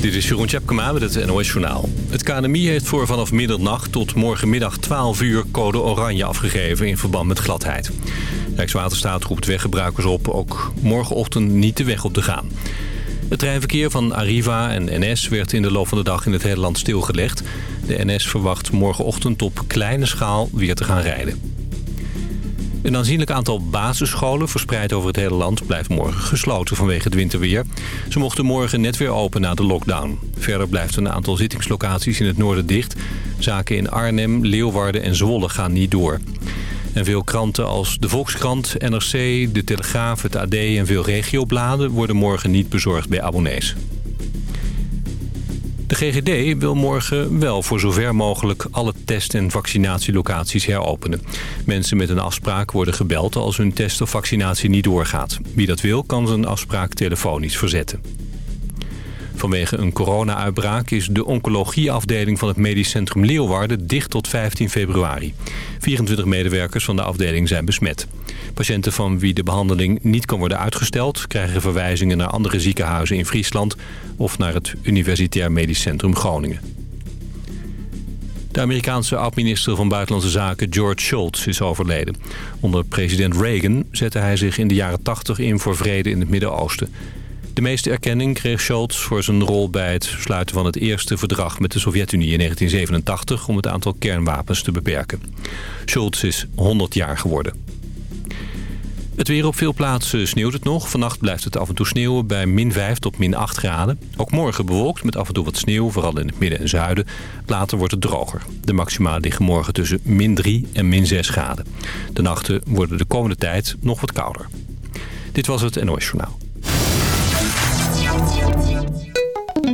Dit is Jeroen Tjepkema met het NOS Journaal. Het KNMI heeft voor vanaf middernacht tot morgenmiddag 12 uur code oranje afgegeven in verband met gladheid. Rijkswaterstaat roept weggebruikers op ook morgenochtend niet de weg op te gaan. Het treinverkeer van Arriva en NS werd in de loop van de dag in het hele land stilgelegd. De NS verwacht morgenochtend op kleine schaal weer te gaan rijden. Een aanzienlijk aantal basisscholen verspreid over het hele land blijft morgen gesloten vanwege het winterweer. Ze mochten morgen net weer open na de lockdown. Verder blijft een aantal zittingslocaties in het noorden dicht. Zaken in Arnhem, Leeuwarden en Zwolle gaan niet door. En veel kranten als de Volkskrant, NRC, De Telegraaf, het AD en veel regiobladen worden morgen niet bezorgd bij abonnees. De GGD wil morgen wel voor zover mogelijk alle test- en vaccinatielocaties heropenen. Mensen met een afspraak worden gebeld als hun test of vaccinatie niet doorgaat. Wie dat wil kan zijn afspraak telefonisch verzetten. Vanwege een corona-uitbraak is de oncologieafdeling van het medisch centrum Leeuwarden dicht tot 15 februari. 24 medewerkers van de afdeling zijn besmet. Patiënten van wie de behandeling niet kan worden uitgesteld... krijgen verwijzingen naar andere ziekenhuizen in Friesland... of naar het Universitair Medisch Centrum Groningen. De Amerikaanse oud-minister van Buitenlandse Zaken George Shultz is overleden. Onder president Reagan zette hij zich in de jaren 80 in voor vrede in het Midden-Oosten. De meeste erkenning kreeg Scholz voor zijn rol bij het sluiten van het eerste verdrag met de Sovjet-Unie in 1987 om het aantal kernwapens te beperken. Scholz is 100 jaar geworden. Het weer op veel plaatsen sneeuwt het nog. Vannacht blijft het af en toe sneeuwen bij min 5 tot min 8 graden. Ook morgen bewolkt met af en toe wat sneeuw, vooral in het midden en zuiden. Later wordt het droger. De maxima liggen morgen tussen min 3 en min 6 graden. De nachten worden de komende tijd nog wat kouder. Dit was het NOS Journaal.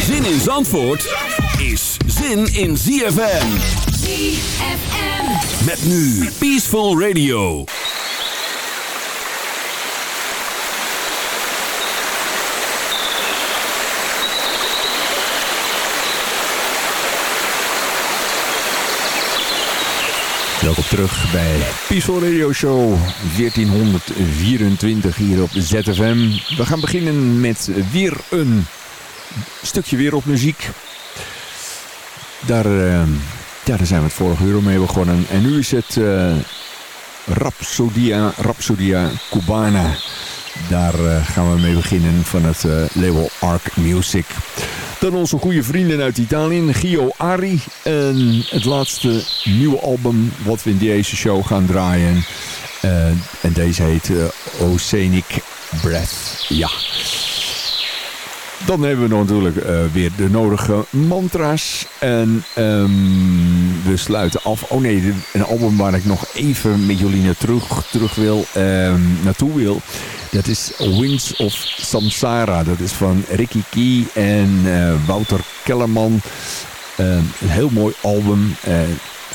Zin in Zandvoort is zin in ZFM. ZFM. Met nu Peaceful Radio. Welkom terug bij Peaceful Radio Show 1424 hier op ZFM. We gaan beginnen met weer een stukje wereldmuziek. Daar, uh, ja, daar zijn we het vorige uur mee begonnen. En nu is het uh, Rhapsodia, Rhapsodia Cubana. Daar uh, gaan we mee beginnen van het label Arc Music. Dan onze goede vrienden uit Italië, Gio Ari. En het laatste nieuwe album wat we in deze show gaan draaien. en deze heet Oceanic Breath. Ja. Dan hebben we natuurlijk uh, weer de nodige mantra's. En um, we sluiten af. Oh nee, een album waar ik nog even met jullie naar terug, terug wil, um, naartoe wil. Dat is Winds of Samsara. Dat is van Ricky Key en uh, Wouter Kellerman. Uh, een heel mooi album.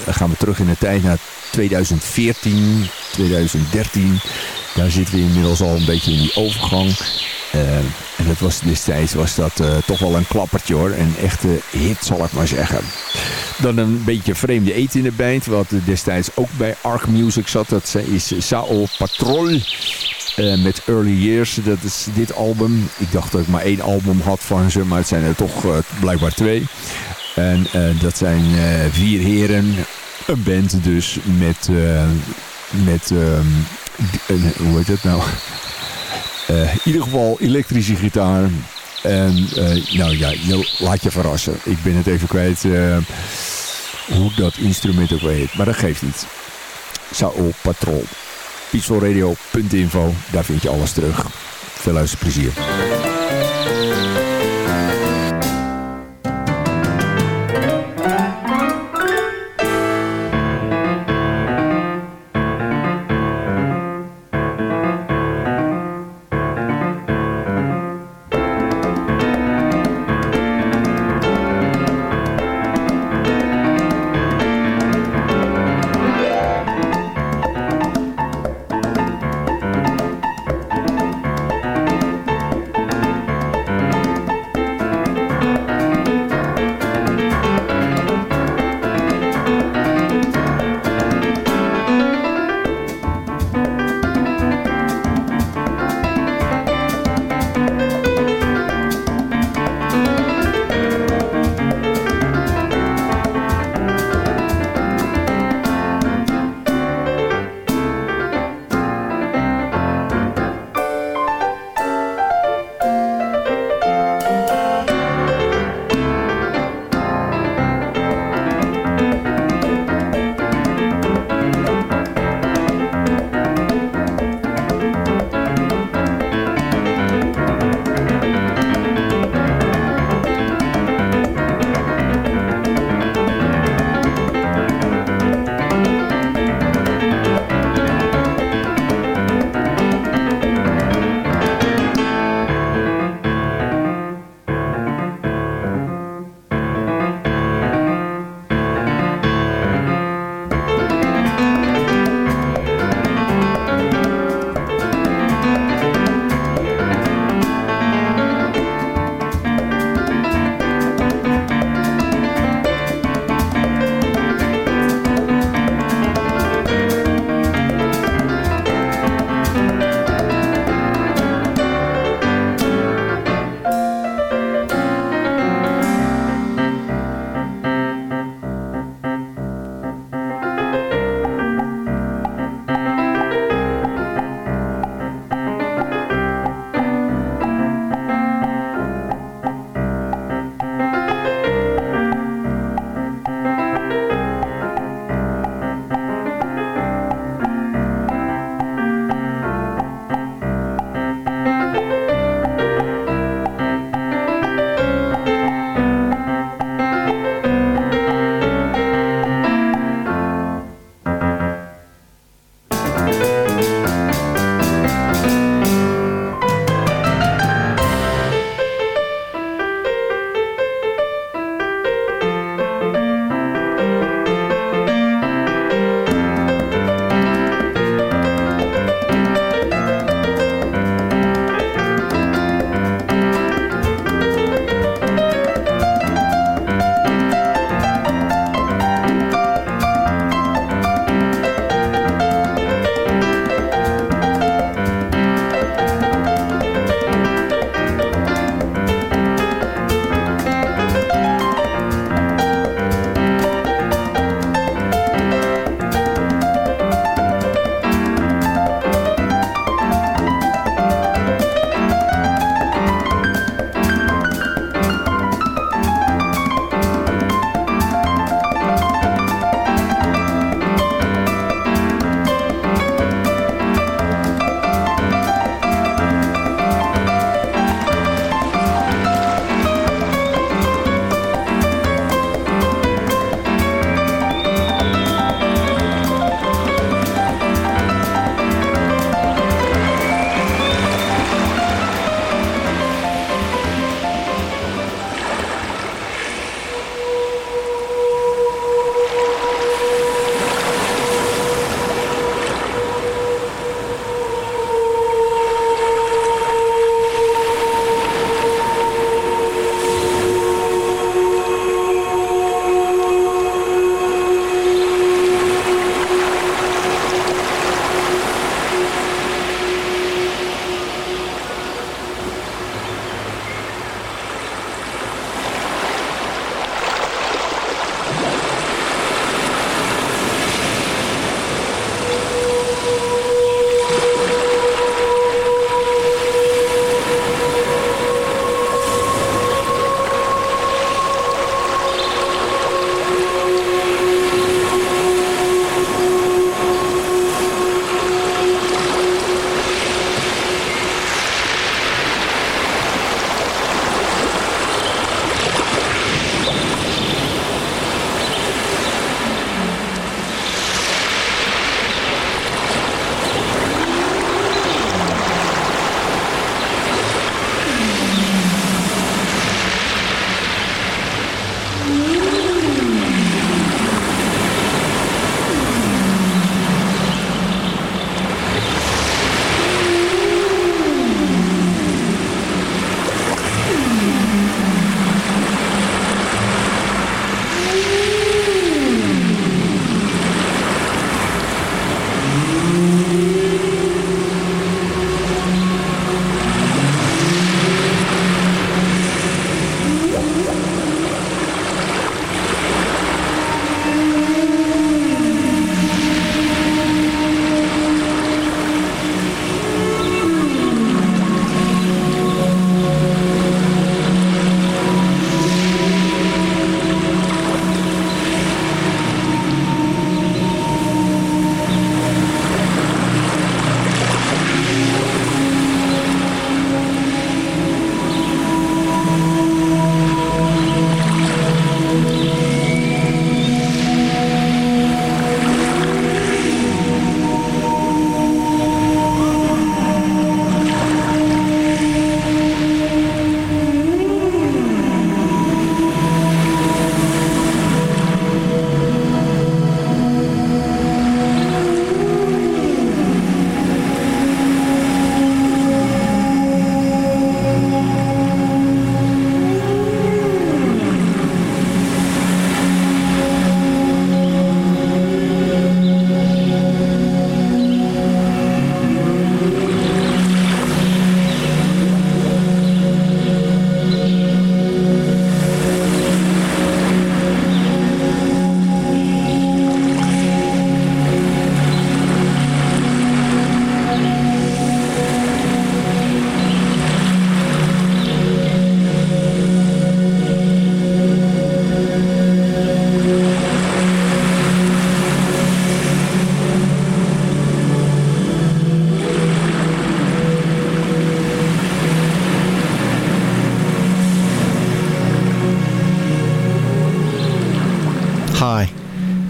dan gaan we terug in de tijd naar 2014, 2013. Daar zitten we inmiddels al een beetje in die overgang. Uh, en dat was destijds was dat uh, toch wel een klappertje hoor. Een echte hit zal ik maar zeggen. Dan een beetje vreemde eten in de band. Wat destijds ook bij Arc Music zat. Dat is Sao Patrol. Uh, met Early Years. Dat is dit album. Ik dacht dat ik maar één album had van ze. Maar het zijn er toch blijkbaar twee. En dat zijn vier heren. Een band dus met... met een, hoe heet het nou? Uh, in ieder geval elektrische gitaar. En uh, nou ja, laat je verrassen. Ik ben het even kwijt uh, hoe dat instrument ook heet. Maar dat geeft niet. Sao Patrol. Peacefulradio.info. Daar vind je alles terug. Veel luisterplezier.